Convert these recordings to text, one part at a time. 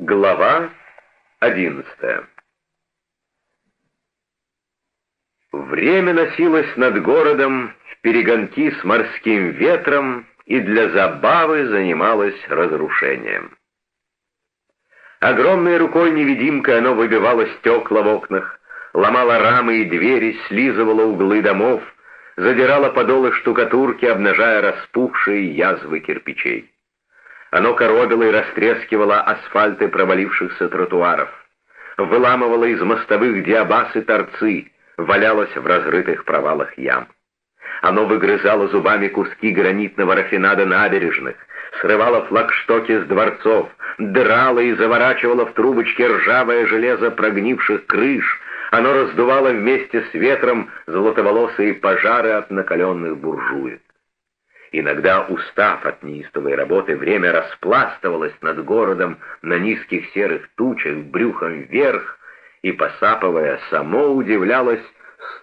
Глава одиннадцатая Время носилось над городом в перегонки с морским ветром и для забавы занималось разрушением. Огромной рукой невидимкой оно выбивало стекла в окнах, ломало рамы и двери, слизывало углы домов, задирало подолы штукатурки, обнажая распухшие язвы кирпичей. Оно коробило и растрескивало асфальты провалившихся тротуаров, выламывало из мостовых диабасы торцы, валялось в разрытых провалах ям. Оно выгрызало зубами куски гранитного рафинада набережных, срывало флагштоки с дворцов, драло и заворачивало в трубочки ржавое железо прогнивших крыш, оно раздувало вместе с ветром золотоволосые пожары от накаленных буржуек. Иногда, устав от неистовой работы, время распластывалось над городом на низких серых тучах, брюхом вверх, и, посапывая, само удивлялось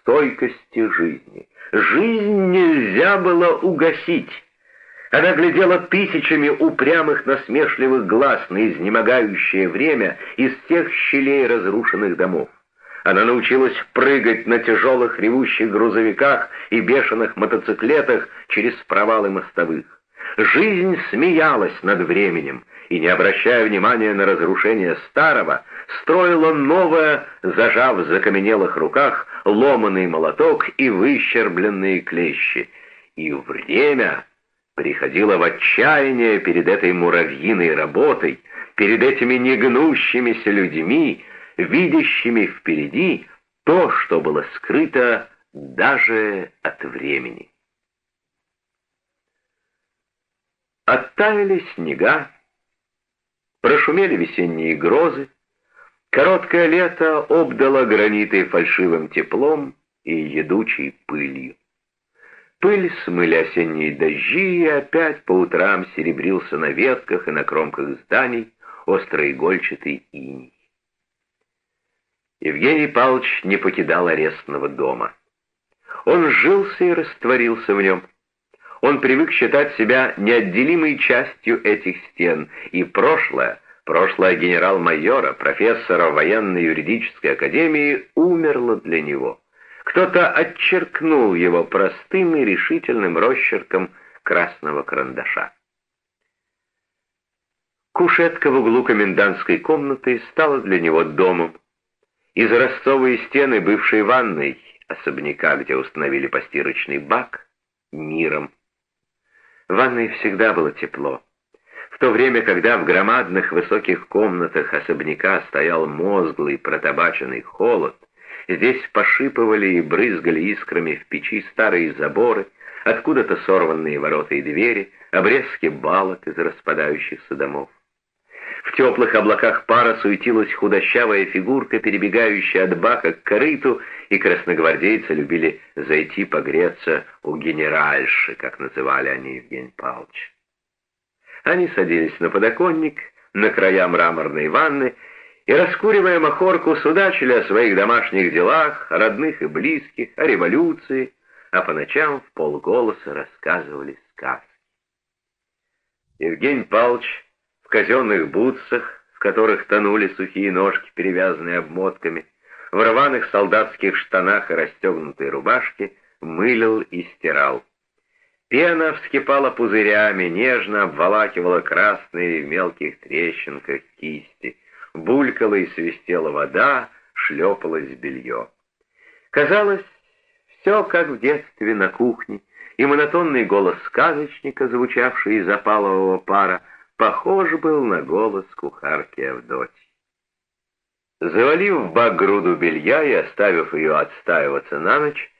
стойкости жизни. Жизнь нельзя было угасить. Она глядела тысячами упрямых насмешливых глаз на изнемогающее время из всех щелей разрушенных домов. Она научилась прыгать на тяжелых ревущих грузовиках и бешеных мотоциклетах через провалы мостовых. Жизнь смеялась над временем и, не обращая внимания на разрушение старого, строила новое, зажав в закаменелых руках ломаный молоток и выщербленные клещи. И время приходило в отчаяние перед этой муравьиной работой, перед этими негнущимися людьми, видящими впереди то, что было скрыто даже от времени. Оттаяли снега, прошумели весенние грозы, короткое лето обдало граниты фальшивым теплом и едучей пылью. Пыль смыли осенние дожди, и опять по утрам серебрился на ветках и на кромках зданий острый игольчатый иней. Евгений Павлович не покидал арестного дома. Он сжился и растворился в нем. Он привык считать себя неотделимой частью этих стен, и прошлое, прошлое генерал-майора, профессора военно-юридической академии, умерло для него. Кто-то отчеркнул его простым и решительным росчерком красного карандаша. Кушетка в углу комендантской комнаты стала для него домом. Изразцовые стены бывшей ванной, особняка, где установили постирочный бак, миром. В ванной всегда было тепло. В то время, когда в громадных высоких комнатах особняка стоял мозглый протабаченный холод, здесь пошипывали и брызгали искрами в печи старые заборы, откуда-то сорванные ворота и двери, обрезки балок из распадающихся домов. В теплых облаках пара суетилась худощавая фигурка, перебегающая от бака к корыту, и красногвардейцы любили зайти погреться у генеральши, как называли они Евгений Павлович. Они садились на подоконник, на края мраморной ванны, и, раскуривая махорку, судачили о своих домашних делах, о родных и близких, о революции, а по ночам в полголоса рассказывали сказки. Евгений Павлович казенных бутсах, в которых тонули сухие ножки, перевязанные обмотками, в рваных солдатских штанах и расстегнутой рубашке, мылил и стирал. Пена вскипала пузырями, нежно обволакивала красные в мелких трещинках кисти, булькала и свистела вода, шлепалось белье. Казалось, все как в детстве на кухне, и монотонный голос сказочника, звучавший из опалового пара, похож был на голос кухарки Авдотьи. Завалив в бак груду белья и оставив ее отстаиваться на ночь,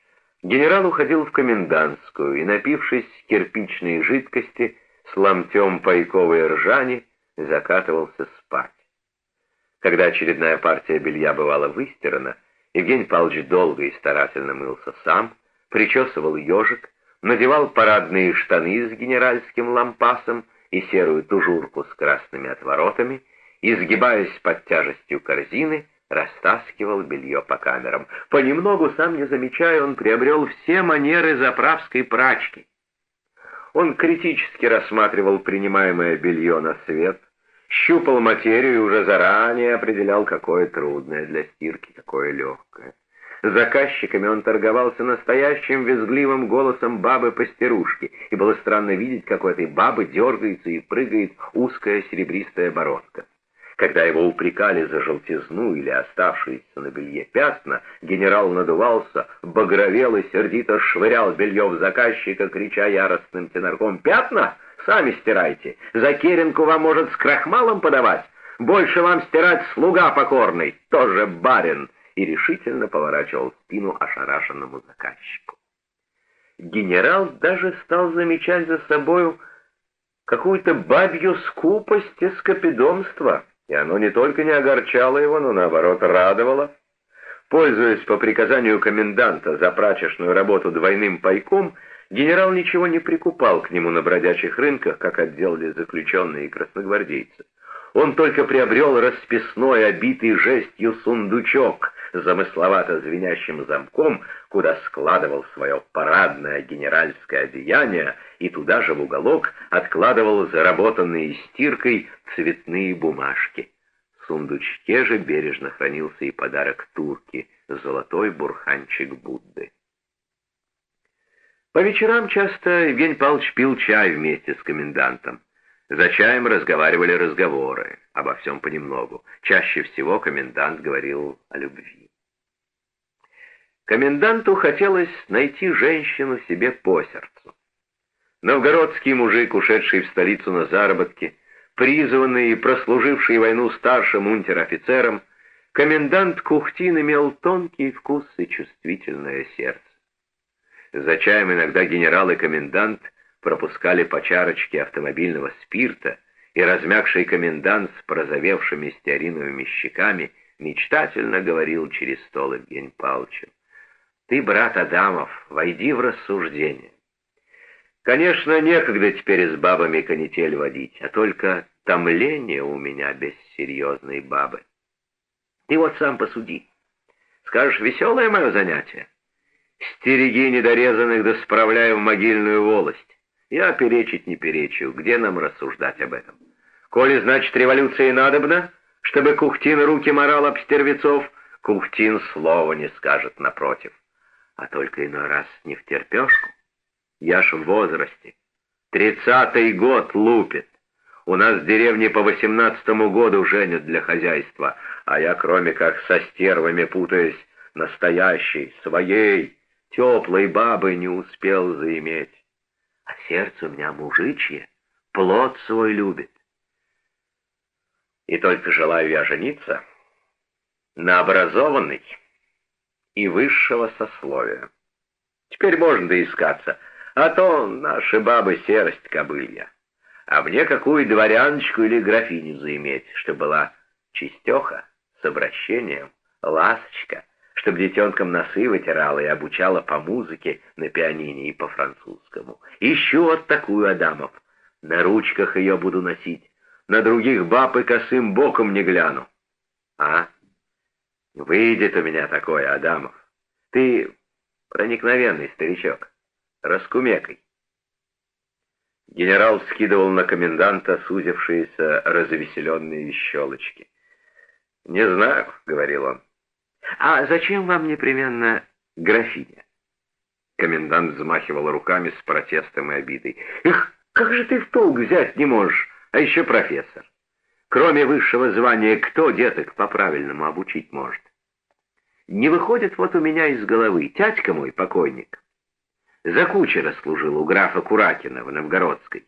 генерал уходил в комендантскую и, напившись кирпичной жидкости с ломтем пайковой ржани, закатывался спать. Когда очередная партия белья бывала выстирана, Евгений Павлович долго и старательно мылся сам, причесывал ежик, надевал парадные штаны с генеральским лампасом и серую тужурку с красными отворотами, и, сгибаясь под тяжестью корзины, растаскивал белье по камерам. Понемногу, сам не замечая, он приобрел все манеры заправской прачки. Он критически рассматривал принимаемое белье на свет, щупал материю и уже заранее определял, какое трудное для стирки, какое легкое. Заказчиками он торговался настоящим визгливым голосом бабы-пастерушки, и было странно видеть, как у этой бабы дергается и прыгает узкая серебристая бородка. Когда его упрекали за желтизну или оставшиеся на белье пятна, генерал надувался, багровел и сердито швырял белье в заказчика, крича яростным тенорком «Пятна? Сами стирайте! За керенку вам может с крахмалом подавать! Больше вам стирать слуга покорный, тоже барин!» И решительно поворачивал спину ошарашенному заказчику. Генерал даже стал замечать за собою какую-то бабью скупость и скопидомство — и оно не только не огорчало его, но наоборот радовало. Пользуясь по приказанию коменданта за прачечную работу двойным пайком, генерал ничего не прикупал к нему на бродячих рынках, как отделали заключенные и красногвардейцы. Он только приобрел расписной, обитый жестью сундучок замысловато звенящим замком, куда складывал свое парадное генеральское одеяние и туда же в уголок откладывал заработанные стиркой цветные бумажки. В сундучке же бережно хранился и подарок турки — золотой бурханчик Будды. По вечерам часто Евгений Павлович пил чай вместе с комендантом. За чаем разговаривали разговоры, обо всем понемногу. Чаще всего комендант говорил о любви. Коменданту хотелось найти женщину себе по сердцу. Новгородский мужик, ушедший в столицу на заработки, призванный и прослуживший войну старшим унтер-офицером, комендант Кухтин имел тонкий вкус и чувствительное сердце. За чаем иногда генерал и комендант пропускали по чарочке автомобильного спирта, и размягший комендант с прозовевшими стеариновыми щеками мечтательно говорил через стол Евгений Павловичу. «Ты, брат Адамов, войди в рассуждение. Конечно, некогда теперь с бабами канитель водить, а только томление у меня без серьезной бабы. Ты вот сам посуди. Скажешь, веселое мое занятие? Стереги недорезанных да справляй в могильную волость. Я перечить не перечил, где нам рассуждать об этом? Коли, значит, революции надобно, чтобы Кухтин руки морал об стервецов, Кухтин слова не скажет напротив. А только иной раз не втерпешку. Я ж в возрасте. Тридцатый год лупит. У нас в деревне по восемнадцатому году женят для хозяйства, а я, кроме как со стервами путаясь, настоящей, своей, теплой бабы не успел заиметь а сердце у меня мужичье, плод свой любит. И только желаю я жениться на образованный и высшего сословия. Теперь можно доискаться, а то наши бабы серость кобылья. А мне какую дворяночку или графиню заиметь, что была чистеха, с обращением, ласочка — чтобы детенкам носы вытирала и обучала по музыке на пианине и по-французскому. Ищу вот такую Адамов. На ручках ее буду носить. На других баб и косым боком не гляну. А? Выйдет у меня такое, Адамов. Ты проникновенный старичок. Раскумекай. Генерал скидывал на коменданта сузившиеся развеселенные щелочки. «Не знаю», — говорил он. «А зачем вам непременно графиня?» Комендант взмахивал руками с протестом и обидой. «Эх, как же ты в толк взять не можешь, а еще профессор! Кроме высшего звания, кто деток по-правильному обучить может? Не выходит вот у меня из головы тятька мой покойник. За кучера служил у графа Куракина в Новгородской.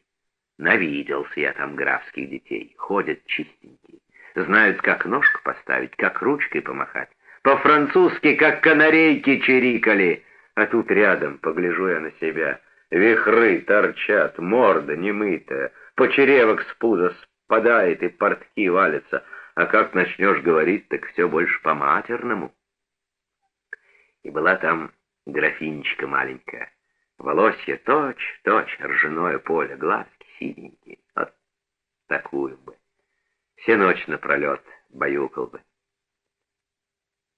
Навиделся я там графских детей, ходят чистенькие, знают, как ножку поставить, как ручкой помахать. По-французски, как канарейки, чирикали. А тут рядом, погляжу я на себя, вихры торчат, морда немытая, почеревок с пуза спадает и портки валятся. А как начнешь говорить, так все больше по-матерному. И была там графинечка маленькая, волосье точь, точь, ржаное поле, глазки синенькие. Вот такую бы. Все ночь напролет баюкал бы.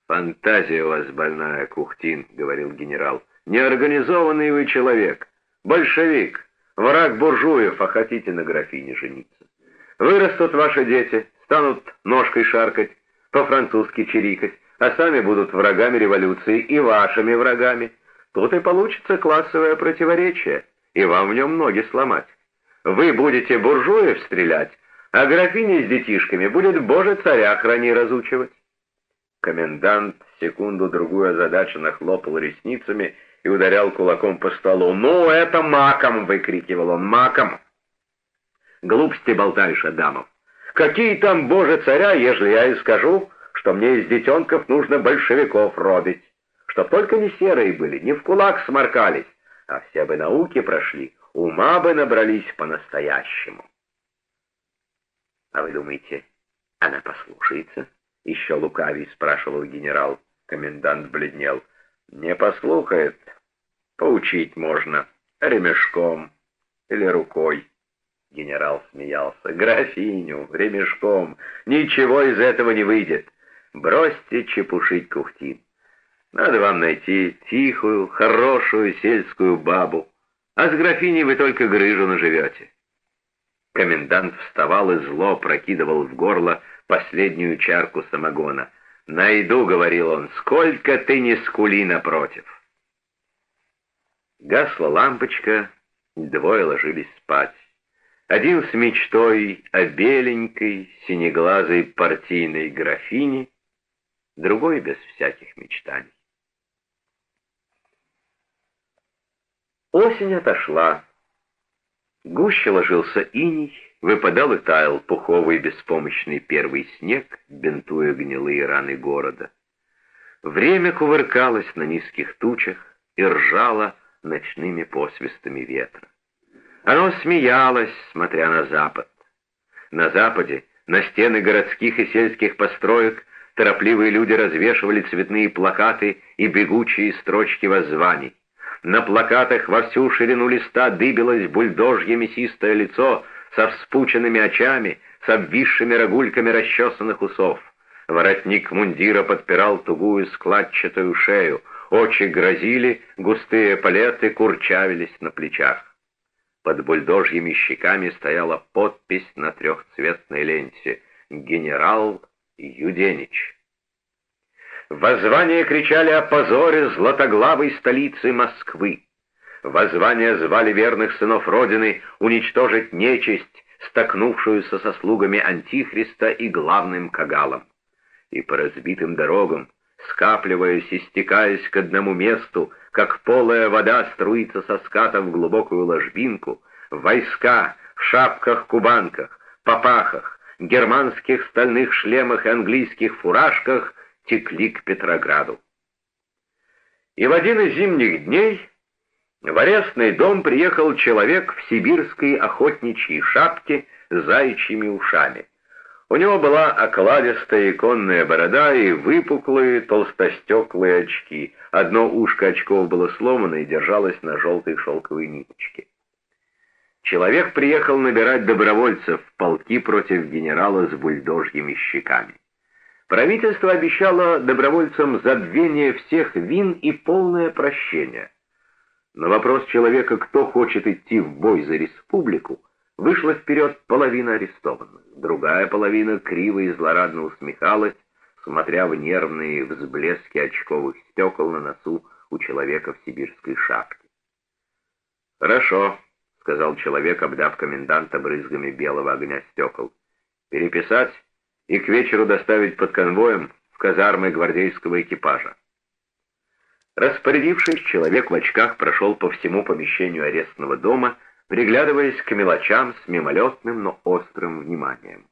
«Фантазия у вас больная, Кухтин», — говорил генерал. «Неорганизованный вы человек, большевик, враг буржуев, а хотите на графине жениться. Вырастут ваши дети, станут ножкой шаркать, по-французски чирикать, а сами будут врагами революции и вашими врагами. Тут и получится классовое противоречие, и вам в нем ноги сломать. Вы будете буржуев стрелять, а графиня с детишками будет Боже царя храни разучивать. Комендант секунду-другую озадаченно хлопал ресницами и ударял кулаком по столу. «Ну, это маком!» — выкрикивал он. «Маком!» «Глупости болтаешь, Адамов! Какие там, Боже царя, ежели я и скажу, что мне из детенков нужно большевиков робить, чтоб только не серые были, не в кулак сморкались, а все бы науки прошли, ума бы набрались по-настоящему!» «А вы думаете, она послушается?» Еще лукавей спрашивал генерал. Комендант бледнел. Не послухает. Поучить можно. Ремешком. Или рукой. Генерал смеялся. Графиню, ремешком. Ничего из этого не выйдет. Бросьте чепушить кухтин. Надо вам найти тихую, хорошую сельскую бабу. А с графиней вы только грыжу наживете. Комендант вставал и зло прокидывал в горло последнюю чарку самогона. «Найду», — говорил он, — «сколько ты не скули напротив». Гасла лампочка, двое ложились спать. Один с мечтой о беленькой, синеглазой партийной графине, другой без всяких мечтаний. Осень отошла. Гуще ложился иней, Выпадал и таял пуховый беспомощный первый снег, бинтуя гнилые раны города. Время кувыркалось на низких тучах и ржало ночными посвистами ветра. Оно смеялось, смотря на запад. На западе, на стены городских и сельских построек, торопливые люди развешивали цветные плакаты и бегучие строчки воззваний. На плакатах во всю ширину листа дыбилось бульдожье мясистое лицо — со вспученными очами, с обвисшими рогульками расчесанных усов. Воротник мундира подпирал тугую складчатую шею, очи грозили, густые палеты курчавились на плечах. Под бульдожьими щеками стояла подпись на трехцветной ленте «Генерал Юденич». Воззвания кричали о позоре златоглавой столицы Москвы. Воззвания звали верных сынов Родины уничтожить нечисть, столкнувшуюся со слугами Антихриста и главным Кагалом. И по разбитым дорогам, скапливаясь и стекаясь к одному месту, как полая вода струится со ската в глубокую ложбинку, войска в шапках-кубанках, попахах, германских стальных шлемах и английских фуражках текли к Петрограду. И в один из зимних дней в арестный дом приехал человек в сибирской охотничьей шапке с заячьими ушами. У него была окладистая иконная борода и выпуклые толстостеклые очки. Одно ушко очков было сломано и держалось на желтой шелковой ниточке. Человек приехал набирать добровольцев в полки против генерала с бульдожьими щеками. Правительство обещало добровольцам забвение всех вин и полное прощение. На вопрос человека, кто хочет идти в бой за республику, вышла вперед половина арестованных. Другая половина криво и злорадно усмехалась, смотря в нервные взблески очковых стекол на носу у человека в сибирской шапке. «Хорошо», — сказал человек, обдав коменданта брызгами белого огня стекол. «Переписать и к вечеру доставить под конвоем в казармы гвардейского экипажа. Распорядившись, человек в очках прошел по всему помещению арестного дома, приглядываясь к мелочам с мимолетным, но острым вниманием.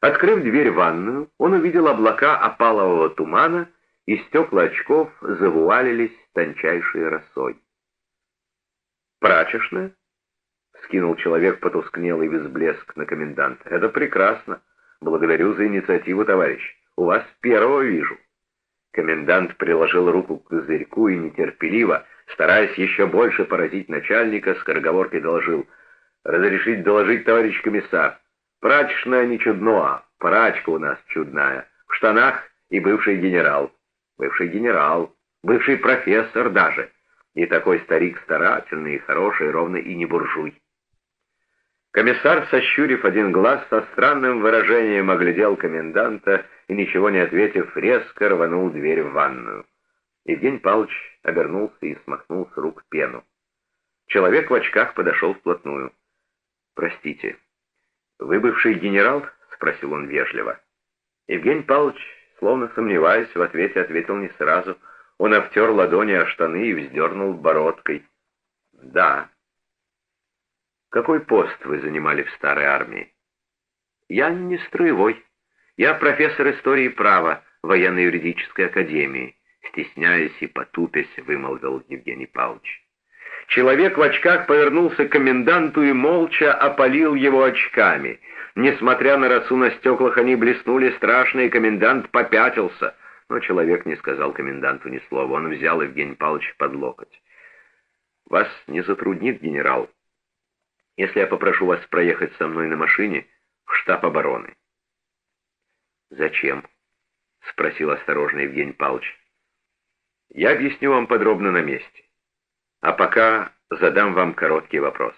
Открыв дверь в ванную, он увидел облака опалового тумана, и стекла очков завуалились тончайшей росой. «Прачечная?» — скинул человек потускнелый взблеск на коменданта. «Это прекрасно. Благодарю за инициативу, товарищ. У вас первого вижу». Комендант приложил руку к козырьку и нетерпеливо, стараясь еще больше поразить начальника, скороговоркой доложил. «Разрешить доложить, товарищ комиссар? Прачечная не чудно, а прачка у нас чудная. В штанах и бывший генерал. Бывший генерал, бывший профессор даже. И такой старик старательный и хороший, ровно и не буржуй». Комиссар, сощурив один глаз, со странным выражением оглядел коменданта и, ничего не ответив, резко рванул дверь в ванную. Евгений Павлович обернулся и смахнул с рук пену. Человек в очках подошел вплотную. «Простите, вы бывший генерал?» — спросил он вежливо. Евгений Павлович, словно сомневаясь, в ответе ответил не сразу. Он обтер ладони о штаны и вздернул бородкой. «Да». Какой пост вы занимали в старой армии? Я не строевой. Я профессор истории права военно-юридической академии, стесняясь и потупясь, вымолвил Евгений Павлович. Человек в очках повернулся к коменданту и молча опалил его очками. Несмотря на росу на стеклах, они блеснули страшно, и комендант попятился. Но человек не сказал коменданту ни слова. Он взял Евгения Павловича под локоть. «Вас не затруднит, генерал?» Если я попрошу вас проехать со мной на машине в штаб обороны?» «Зачем?» — спросил осторожно Евгений Павлович. «Я объясню вам подробно на месте. А пока задам вам короткий вопрос.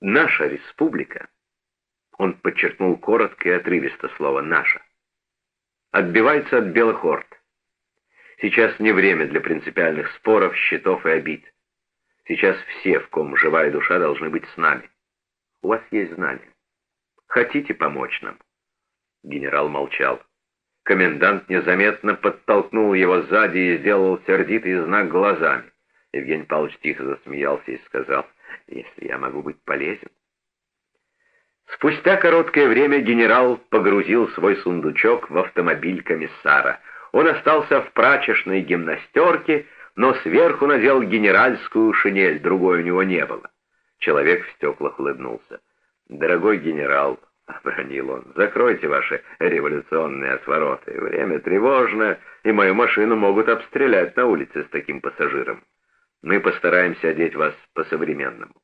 Наша республика, он подчеркнул коротко и отрывисто слово «наша», отбивается от белых орд. Сейчас не время для принципиальных споров, счетов и обид. Сейчас все, в ком живая душа, должны быть с нами. У вас есть знания. Хотите помочь нам?» Генерал молчал. Комендант незаметно подтолкнул его сзади и сделал сердитый знак глазами. Евгений Павлович тихо засмеялся и сказал, «Если я могу быть полезен». Спустя короткое время генерал погрузил свой сундучок в автомобиль комиссара. Он остался в прачечной гимнастерке, но сверху надел генеральскую шинель, другой у него не было. Человек в стеклах улыбнулся. «Дорогой генерал», — обронил он, — «закройте ваши революционные отвороты. Время тревожное, и мою машину могут обстрелять на улице с таким пассажиром. Мы постараемся одеть вас по-современному».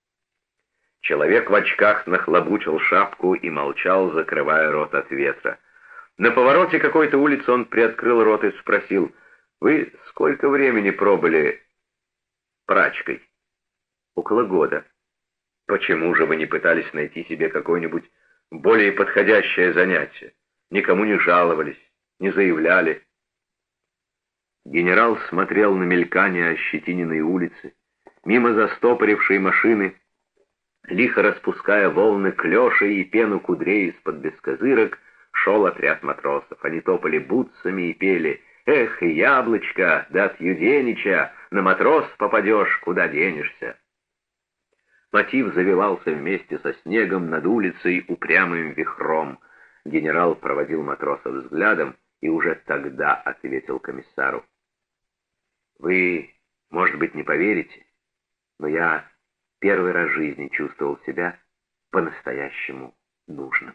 Человек в очках нахлобучил шапку и молчал, закрывая рот от ветра. На повороте какой-то улицы он приоткрыл рот и спросил — вы сколько времени пробыли прачкой? Около года. Почему же вы не пытались найти себе какое-нибудь более подходящее занятие? Никому не жаловались, не заявляли. Генерал смотрел на мелькание ощетиненной улицы, мимо застопорившей машины, лихо распуская волны клёши и пену кудрей из-под бескозырок, шел отряд матросов. Они топали бутсами и пели — Эх, яблочко, да от Юденича, на матрос попадешь, куда денешься. Мотив завивался вместе со снегом над улицей упрямым вихром. Генерал проводил матроса взглядом и уже тогда ответил комиссару. «Вы, может быть, не поверите, но я первый раз в жизни чувствовал себя по-настоящему нужным».